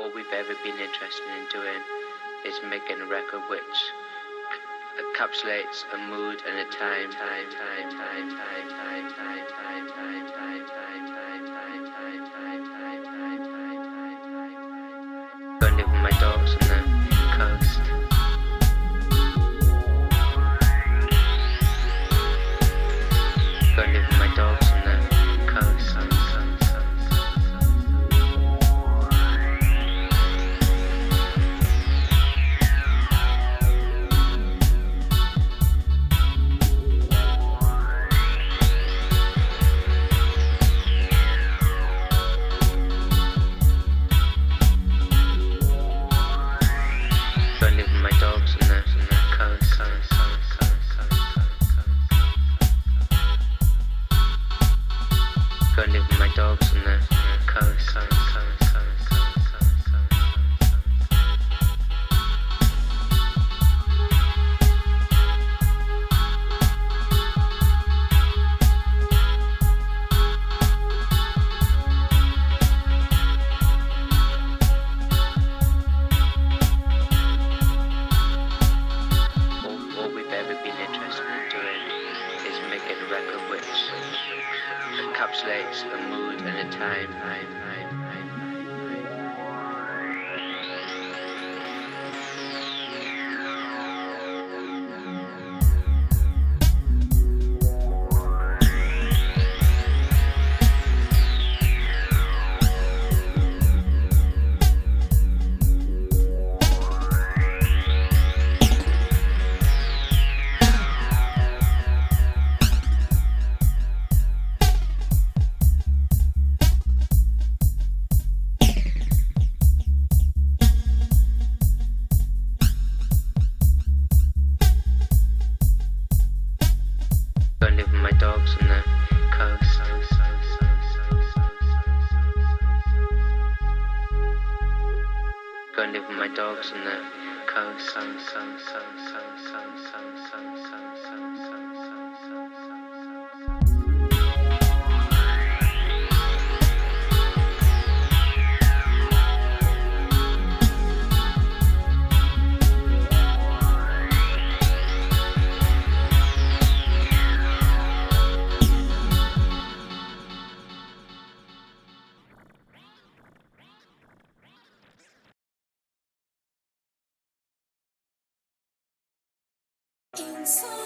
all we've ever been interested in doing is making a record which encapsulates a mood and a time, time, time, time, time, time, time, time, time, time, time, time, time, time, time, time, time, time, time. Go and live with my dogs on the So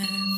Her